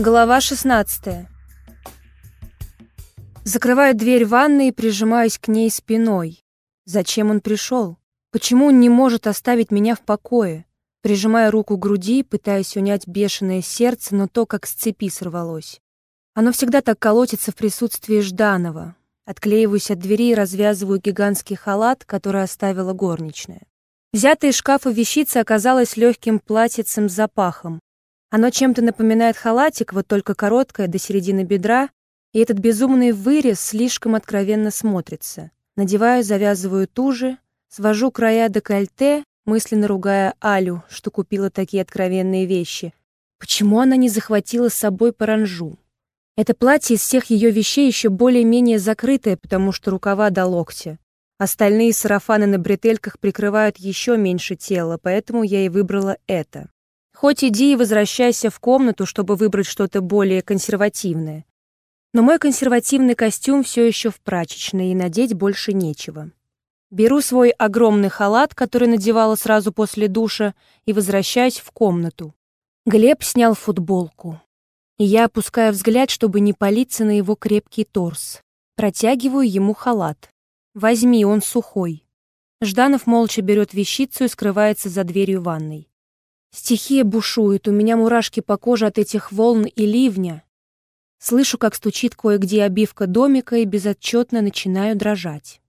Глава 16. Закрываю дверь ванной и прижимаюсь к ней спиной. Зачем он пришел? Почему он не может оставить меня в покое? Прижимая руку к груди, пытаясь унять бешеное сердце, но то, как с цепи сорвалось. Оно всегда так колотится в присутствии Жданова. Отклеиваюсь от двери и развязываю гигантский халат, который оставила горничная. Взятая из шкафа вещица оказалась легким платьицем с запахом. Оно чем-то напоминает халатик, вот только короткое, до середины бедра, и этот безумный вырез слишком откровенно смотрится. Надеваю, завязываю туже, свожу края декольте, мысленно ругая Алю, что купила такие откровенные вещи. Почему она не захватила с собой паранжу? Это платье из всех ее вещей еще более-менее закрытое, потому что рукава до локтя. Остальные сарафаны на бретельках прикрывают еще меньше тела, поэтому я и выбрала это. Хоть иди и возвращайся в комнату, чтобы выбрать что-то более консервативное. Но мой консервативный костюм все еще в прачечной, и надеть больше нечего. Беру свой огромный халат, который надевала сразу после душа, и возвращаюсь в комнату. Глеб снял футболку. И я опускаю взгляд, чтобы не палиться на его крепкий торс. Протягиваю ему халат. «Возьми, он сухой». Жданов молча берет вещицу и скрывается за дверью ванной. Стихия бушует, у меня мурашки по коже от этих волн и ливня. Слышу, как стучит кое-где обивка домика и безотчетно начинаю дрожать.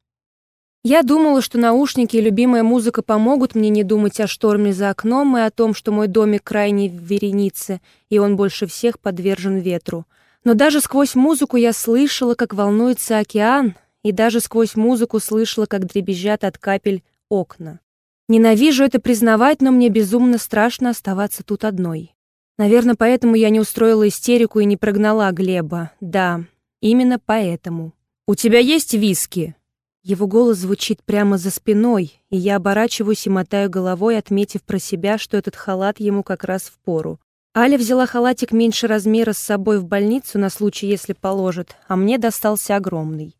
Я думала, что наушники и любимая музыка помогут мне не думать о шторме за окном и о том, что мой домик крайне в веренице, и он больше всех подвержен ветру. Но даже сквозь музыку я слышала, как волнуется океан, и даже сквозь музыку слышала, как дребезжат от капель окна. Ненавижу это признавать, но мне безумно страшно оставаться тут одной. Наверное, поэтому я не устроила истерику и не прогнала Глеба. Да, именно поэтому. «У тебя есть виски?» Его голос звучит прямо за спиной, и я оборачиваюсь и мотаю головой, отметив про себя, что этот халат ему как раз в пору. Аля взяла халатик меньше размера с собой в больницу на случай, если положит, а мне достался огромный.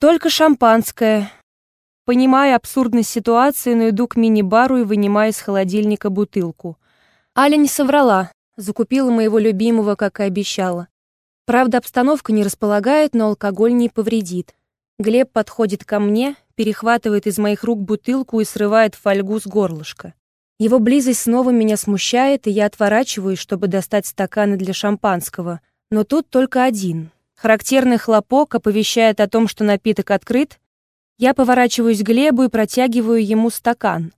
«Только шампанское», Понимая абсурдность ситуации, но иду к мини-бару и вынимаю из холодильника бутылку. Аля не соврала, закупила моего любимого, как и обещала. Правда, обстановка не располагает, но алкоголь не повредит. Глеб подходит ко мне, перехватывает из моих рук бутылку и срывает фольгу с горлышка. Его близость снова меня смущает, и я отворачиваюсь, чтобы достать стаканы для шампанского. Но тут только один. Характерный хлопок оповещает о том, что напиток открыт, я поворачиваюсь к Глебу и протягиваю ему стакан.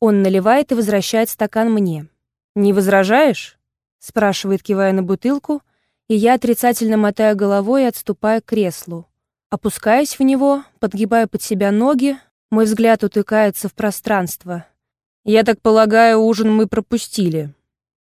Он наливает и возвращает стакан мне. «Не возражаешь?» — спрашивает, кивая на бутылку, и я отрицательно мотаю головой и отступаю к креслу. Опускаюсь в него, подгибаю под себя ноги, мой взгляд утыкается в пространство. «Я так полагаю, ужин мы пропустили»,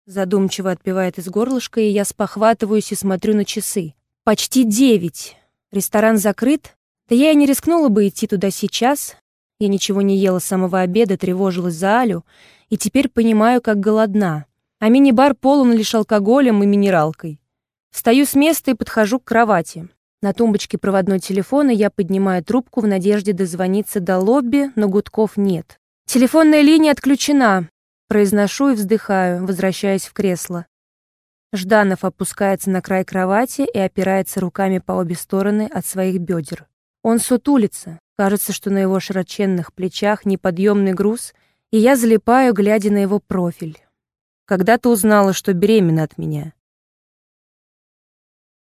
Задумчиво отпивает из горлышка, и я спохватываюсь и смотрю на часы. Почти девять. Ресторан закрыт, да я и не рискнула бы идти туда сейчас. Я ничего не ела с самого обеда, тревожилась за Алю, и теперь понимаю, как голодна. А мини-бар полон лишь алкоголем и минералкой. Встаю с места и подхожу к кровати. На тумбочке проводной телефона я поднимаю трубку в надежде дозвониться до лобби, но гудков нет. «Телефонная линия отключена», — произношу и вздыхаю, возвращаясь в кресло. Жданов опускается на край кровати и опирается руками по обе стороны от своих бедер. Он сутулится, кажется, что на его широченных плечах неподъемный груз, и я залипаю, глядя на его профиль. Когда ты узнала, что беременна от меня?